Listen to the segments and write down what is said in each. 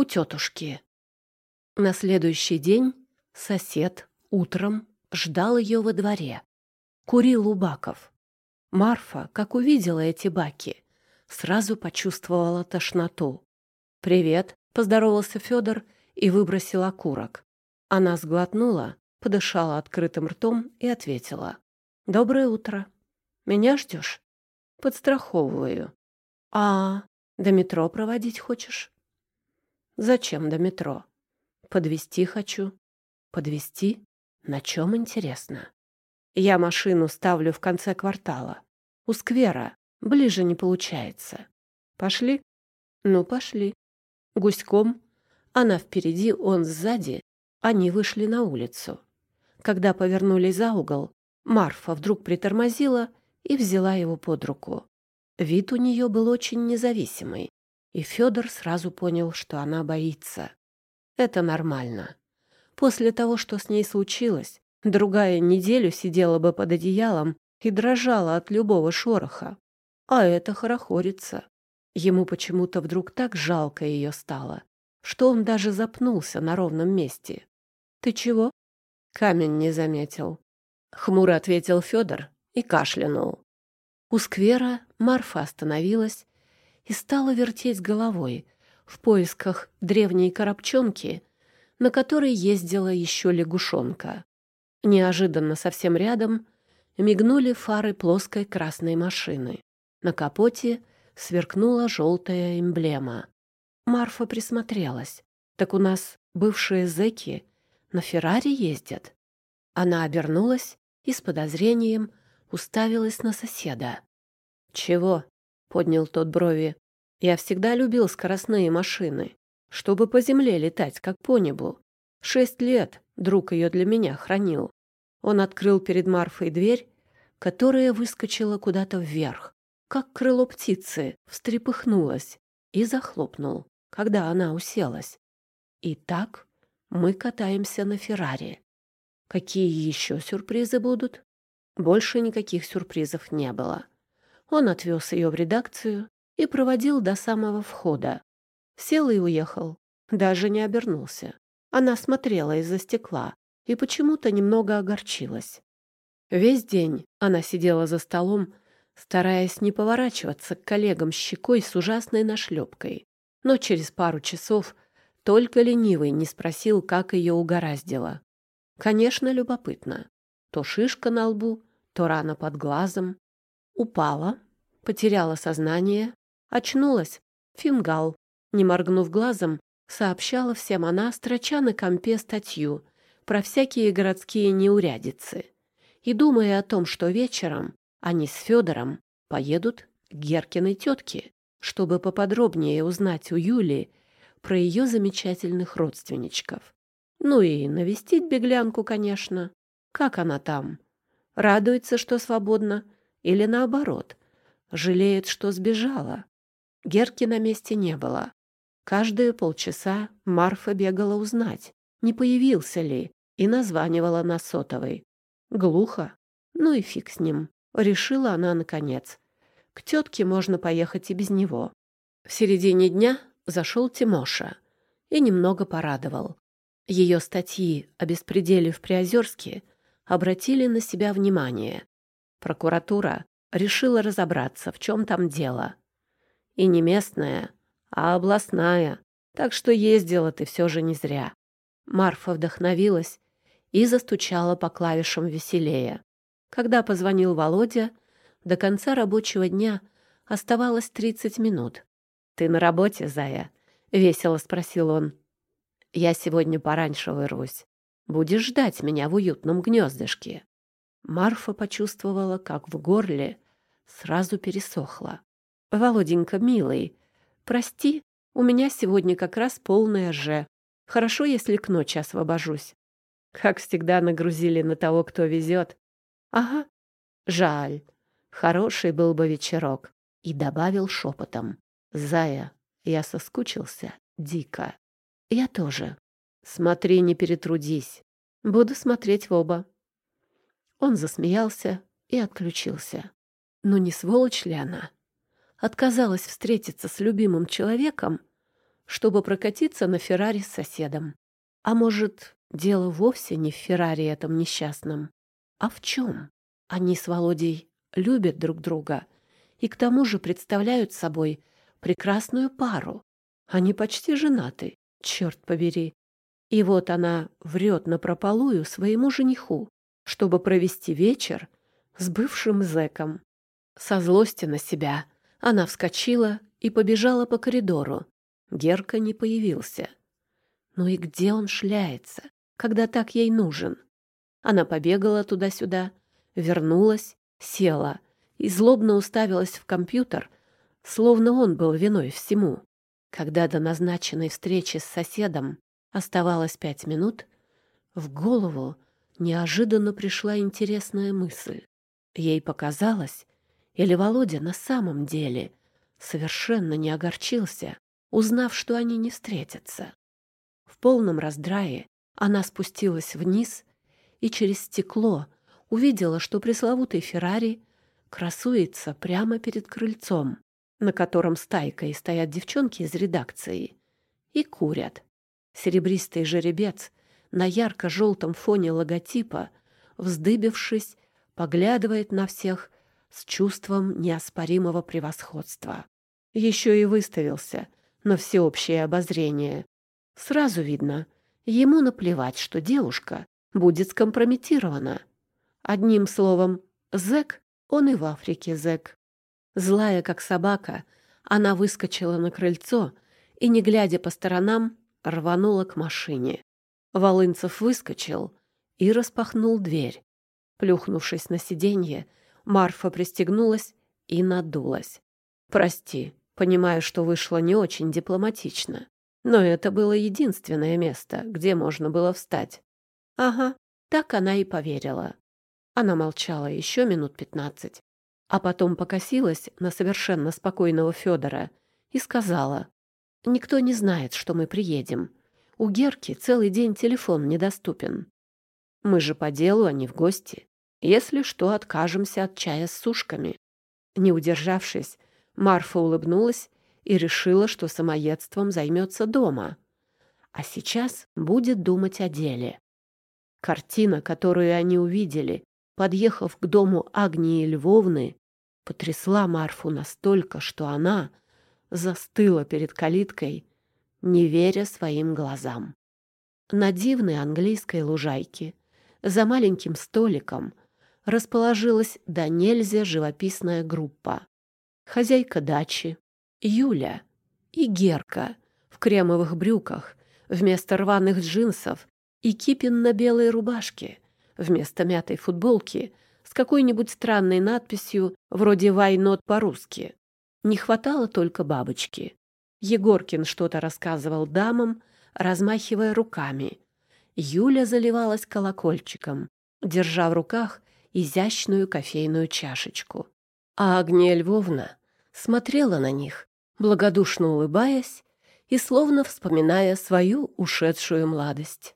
у тетушки. На следующий день сосед утром ждал ее во дворе. Курил у баков. Марфа, как увидела эти баки, сразу почувствовала тошноту. «Привет», — поздоровался Федор и выбросил окурок. Она сглотнула, подышала открытым ртом и ответила. «Доброе утро. Меня ждешь?» «Подстраховываю». «А, до метро проводить хочешь?» «Зачем до метро?» «Подвести хочу». «Подвести? На чем интересно?» «Я машину ставлю в конце квартала. У сквера. Ближе не получается. Пошли?» «Ну, пошли». Гуськом. Она впереди, он сзади. Они вышли на улицу. Когда повернули за угол, Марфа вдруг притормозила и взяла его под руку. Вид у нее был очень независимый, и Федор сразу понял, что она боится. Это нормально. После того, что с ней случилось, другая неделю сидела бы под одеялом и дрожала от любого шороха. А это хорохорится. Ему почему-то вдруг так жалко ее стало, что он даже запнулся на ровном месте. «Ты чего?» Камень не заметил. Хмуро ответил Федор и кашлянул. У сквера Марфа остановилась и стала вертеть головой в поисках древней коробчонки, на которой ездила еще лягушонка. Неожиданно совсем рядом мигнули фары плоской красной машины. На капоте сверкнула желтая эмблема. Марфа присмотрелась. Так у нас бывшие зэки на Феррари ездят. Она обернулась и с подозрением уставилась на соседа. «Чего?» — поднял тот брови. «Я всегда любил скоростные машины, чтобы по земле летать, как по небу. Шесть лет друг ее для меня хранил. Он открыл перед Марфой дверь, которая выскочила куда-то вверх, как крыло птицы, встрепыхнулась и захлопнул, когда она уселась. И так мы катаемся на Феррари. Какие еще сюрпризы будут? Больше никаких сюрпризов не было. Он отвез ее в редакцию и проводил до самого входа. Сел и уехал, даже не обернулся. Она смотрела из-за стекла и почему-то немного огорчилась. Весь день она сидела за столом, стараясь не поворачиваться к коллегам щекой с ужасной нашлепкой. Но через пару часов только ленивый не спросил, как ее угораздило. Конечно, любопытно. То шишка на лбу, то рана под глазом. Упала, потеряла сознание, очнулась. Фингал, не моргнув глазом, сообщала всем она, строча на компе статью про всякие городские неурядицы и думая о том, что вечером они с Федором поедут к Геркиной тетке, чтобы поподробнее узнать у Юли про ее замечательных родственничков. Ну и навестить беглянку, конечно. Как она там? Радуется, что свободна? Или наоборот, жалеет, что сбежала? Герки на месте не было. Каждые полчаса Марфа бегала узнать, не появился ли, и названивала на сотовой. Глухо. Ну и фиг с ним. Решила она наконец. К тетке можно поехать и без него. В середине дня зашел Тимоша и немного порадовал. Ее статьи о беспределе в Приозерске обратили на себя внимание. Прокуратура решила разобраться, в чем там дело. И не местная, а областная, так что ездила ты все же не зря. Марфа вдохновилась и застучала по клавишам веселее. Когда позвонил Володя, до конца рабочего дня оставалось тридцать минут. «Ты на работе, Зая?» — весело спросил он. «Я сегодня пораньше вырвусь. Будешь ждать меня в уютном гнездышке». Марфа почувствовала, как в горле сразу пересохло. «Володенька, милый, прости, у меня сегодня как раз полная же. Хорошо, если к ночи освобожусь». Как всегда нагрузили на того, кто везет. «Ага, жаль. Хороший был бы вечерок». И добавил шепотом. Зая, я соскучился дико. Я тоже. Смотри, не перетрудись. Буду смотреть в оба. Он засмеялся и отключился. Но не сволочь ли она? Отказалась встретиться с любимым человеком, чтобы прокатиться на Феррари с соседом. А может, дело вовсе не в Феррари этом несчастном, а в чем? Они с Володей любят друг друга и к тому же представляют собой прекрасную пару. Они почти женаты, черт побери. И вот она врет напропалую своему жениху, чтобы провести вечер с бывшим зэком. Со злости на себя она вскочила и побежала по коридору. Герка не появился. Ну и где он шляется, когда так ей нужен? Она побегала туда-сюда, вернулась, села и злобно уставилась в компьютер, словно он был виной всему. Когда до назначенной встречи с соседом оставалось пять минут, в голову неожиданно пришла интересная мысль. Ей показалось, или Володя на самом деле совершенно не огорчился, узнав, что они не встретятся. В полном раздрае она спустилась вниз и через стекло увидела, что пресловутый Феррари красуется прямо перед крыльцом, на котором стайкой стоят девчонки из редакции и курят. Серебристый жеребец на ярко-желтом фоне логотипа, вздыбившись, поглядывает на всех с чувством неоспоримого превосходства. Еще и выставился на всеобщее обозрение. Сразу видно, ему наплевать, что девушка будет скомпрометирована. Одним словом, зэк, он и в Африке зэк. Злая, как собака, она выскочила на крыльцо и, не глядя по сторонам, рванула к машине. Волынцев выскочил и распахнул дверь. Плюхнувшись на сиденье, Марфа пристегнулась и надулась. «Прости, понимаю, что вышло не очень дипломатично, но это было единственное место, где можно было встать». «Ага, так она и поверила». Она молчала еще минут пятнадцать, а потом покосилась на совершенно спокойного Федора и сказала, «Никто не знает, что мы приедем. У Герки целый день телефон недоступен. Мы же по делу, а не в гости. Если что, откажемся от чая с сушками. Не удержавшись, Марфа улыбнулась и решила, что самоедством займется дома. А сейчас будет думать о деле. Картина, которую они увидели, подъехав к дому Агнии Львовны, потрясла Марфу настолько, что она застыла перед калиткой не веря своим глазам. На дивной английской лужайке за маленьким столиком расположилась до нельзя живописная группа. Хозяйка дачи, Юля и Герка в кремовых брюках вместо рваных джинсов и кипин на белой рубашке вместо мятой футболки с какой-нибудь странной надписью вроде «Why not» по-русски. Не хватало только бабочки. Егоркин что-то рассказывал дамам, размахивая руками. Юля заливалась колокольчиком, держа в руках изящную кофейную чашечку. А Агния Львовна смотрела на них, благодушно улыбаясь и словно вспоминая свою ушедшую младость.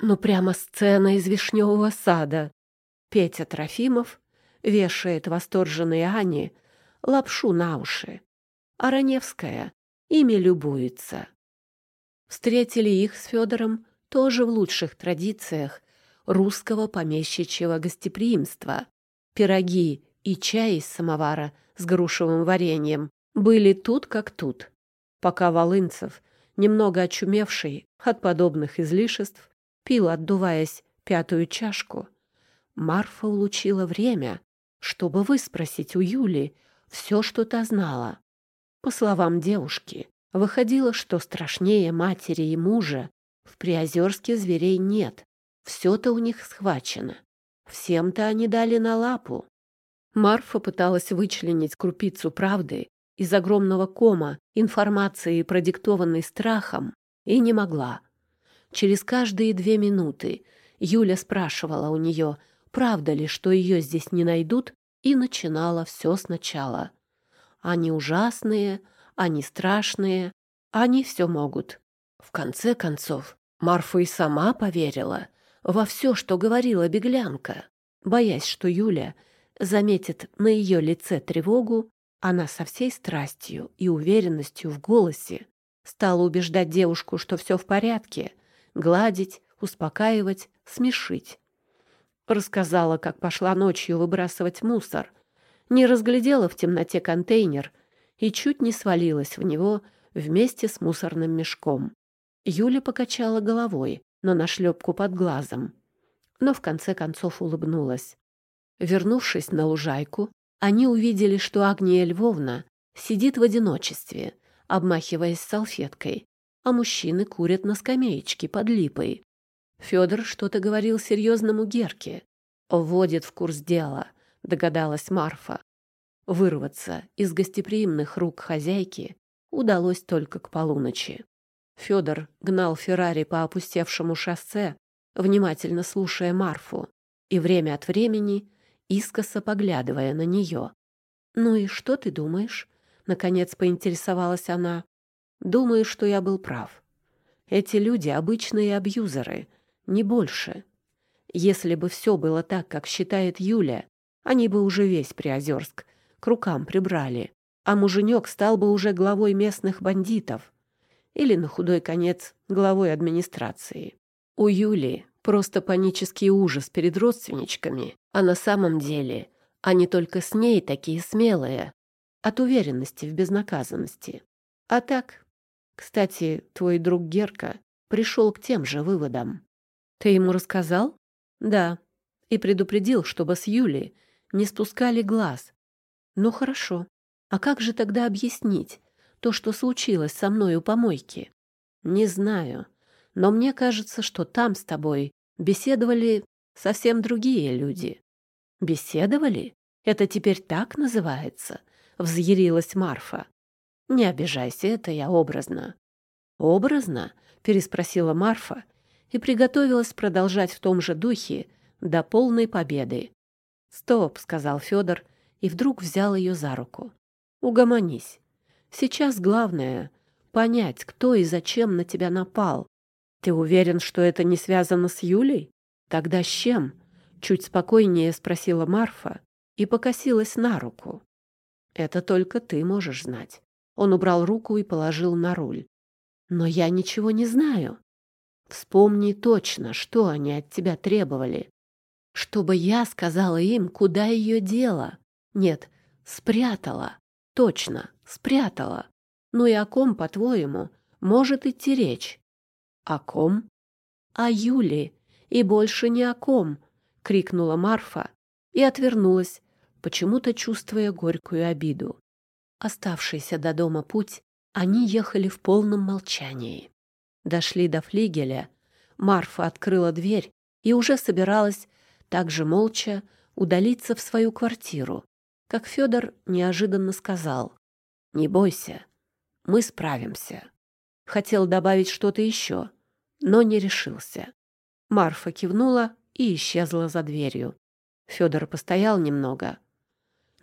Ну, прямо сцена из «Вишневого сада». Петя Трофимов вешает восторженной Ане лапшу на уши. А Раневская ими любуется. Встретили их с Федором тоже в лучших традициях русского помещичьего гостеприимства. Пироги и чай из самовара с грушевым вареньем были тут как тут. Пока Волынцев, немного очумевший от подобных излишеств, пил, отдуваясь, пятую чашку, Марфа улучила время, чтобы выспросить у Юли все, что та знала. По словам девушки, выходило, что страшнее матери и мужа в Приозерске зверей нет. Все-то у них схвачено. Всем-то они дали на лапу. Марфа пыталась вычленить крупицу правды из огромного кома информации, продиктованной страхом, и не могла. Через каждые две минуты Юля спрашивала у нее, правда ли, что ее здесь не найдут, и начинала все сначала. Они ужасные, они страшные, они все могут. В конце концов, Марфа и сама поверила во все, что говорила беглянка. Боясь, что Юля заметит на ее лице тревогу, она со всей страстью и уверенностью в голосе Стала убеждать девушку, что все в порядке, гладить, успокаивать, смешить. Рассказала, как пошла ночью выбрасывать мусор, не разглядела в темноте контейнер и чуть не свалилась в него вместе с мусорным мешком. Юля покачала головой, но на шлепку под глазом. Но в конце концов улыбнулась. Вернувшись на лужайку, они увидели, что Агния Львовна сидит в одиночестве, обмахиваясь салфеткой, а мужчины курят на скамеечке под липой. Федор что-то говорил серьезному Герке. «Вводит в курс дела», — догадалась Марфа. Вырваться из гостеприимных рук хозяйки удалось только к полуночи. Федор гнал Феррари по опустевшему шоссе, внимательно слушая Марфу и время от времени искоса поглядывая на нее. «Ну и что ты думаешь?» — наконец поинтересовалась она. «Думаю, что я был прав. Эти люди — обычные абьюзеры, не больше. Если бы все было так, как считает Юля, они бы уже весь Приозерск к рукам прибрали, а муженек стал бы уже главой местных бандитов или, на худой конец, главой администрации. У Юли просто панический ужас перед родственничками, а на самом деле они только с ней такие смелые, от уверенности в безнаказанности. А так, кстати, твой друг Герка пришел к тем же выводам. Ты ему рассказал? Да. И предупредил, чтобы с Юли не спускали глаз. Ну хорошо. А как же тогда объяснить то, что случилось со мной у помойки? Не знаю. Но мне кажется, что там с тобой беседовали совсем другие люди. Беседовали? Это теперь так называется? Взъярилась Марфа. Не обижайся, это я образно. Образно? Переспросила Марфа и приготовилась продолжать в том же духе до полной победы. «Стоп», — сказал Федор, и вдруг взял ее за руку. «Угомонись. Сейчас главное — понять, кто и зачем на тебя напал. Ты уверен, что это не связано с Юлей? Тогда с чем?» Чуть спокойнее спросила Марфа и покосилась на руку. «Это только ты можешь знать». Он убрал руку и положил на руль. «Но я ничего не знаю. Вспомни точно, что они от тебя требовали. Чтобы я сказала им, куда ее дело. Нет, спрятала. Точно, спрятала. Ну и о ком, по-твоему, может идти речь? О ком? О Юле. И больше ни о ком, — крикнула Марфа и отвернулась, почему-то чувствуя горькую обиду. Оставшийся до дома путь они ехали в полном молчании. Дошли до флигеля, Марфа открыла дверь и уже собиралась также молча удалиться в свою квартиру, как Федор неожиданно сказал «Не бойся, мы справимся». Хотел добавить что-то еще, но не решился. Марфа кивнула и исчезла за дверью. Федор постоял немного,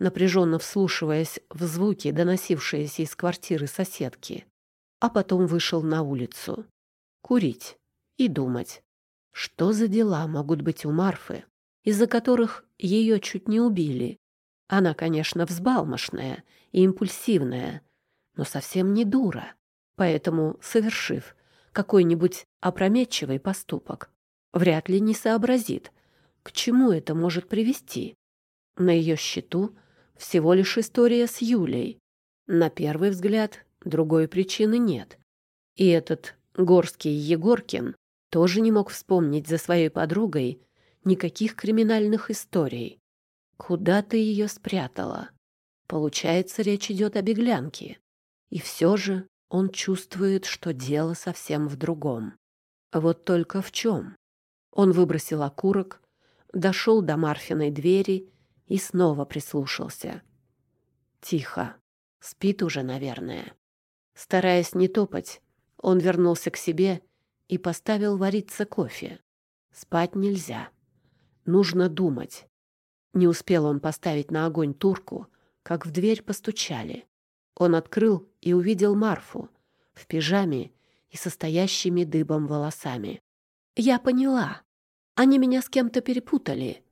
напряженно вслушиваясь в звуки, доносившиеся из квартиры соседки, а потом вышел на улицу. Курить и думать, что за дела могут быть у Марфы, из-за которых ее чуть не убили. Она, конечно, взбалмошная и импульсивная, но совсем не дура. Поэтому, совершив какой-нибудь опрометчивый поступок, вряд ли не сообразит, к чему это может привести. На ее счету всего лишь история с Юлей. На первый взгляд другой причины нет. И этот Горский Егоркин тоже не мог вспомнить за своей подругой никаких криминальных историй. Куда ты ее спрятала? Получается, речь идет о беглянке. И все же он чувствует, что дело совсем в другом. Вот только в чем? Он выбросил окурок, дошел до Марфиной двери и снова прислушался. Тихо. Спит уже, наверное. Стараясь не топать, он вернулся к себе и поставил вариться кофе. Спать нельзя. Нужно думать. Не успел он поставить на огонь турку, как в дверь постучали. Он открыл и увидел Марфу в пижаме и состоящими дыбом волосами. «Я поняла. Они меня с кем-то перепутали.